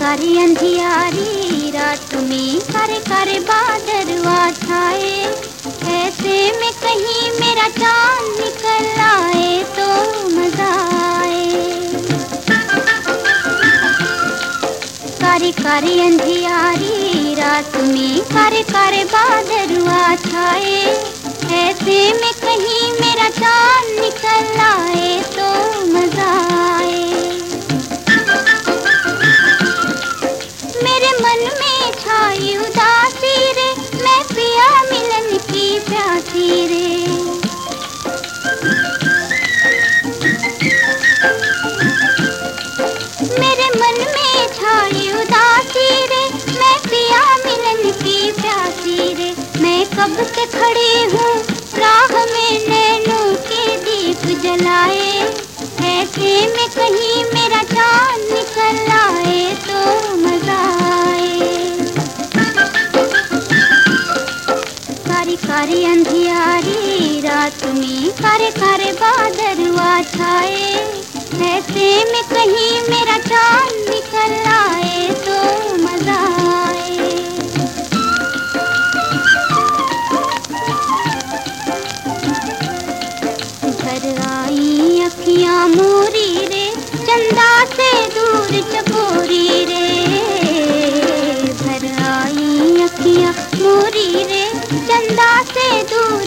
कारी अंधियारी रात में करे करे बादरवा छाए कारी कारी अंधियारी, रात में कर कर बादरुआ छाए। ऐसे में कहीं मेरा चाँद निकल मन में छाई उदासी रे। मैं पिया मिलन की प्यासी रे। मैं कब से खड़ी हूँ? राह में नैनों के दीप जलाए। ऐसे में कहीं मेरा चाँद निकल आए तो मज़ा आए। कारी कारी अंधियारी रात में कारे कारे बादरवा छाए ऐसे में कहीं मेरा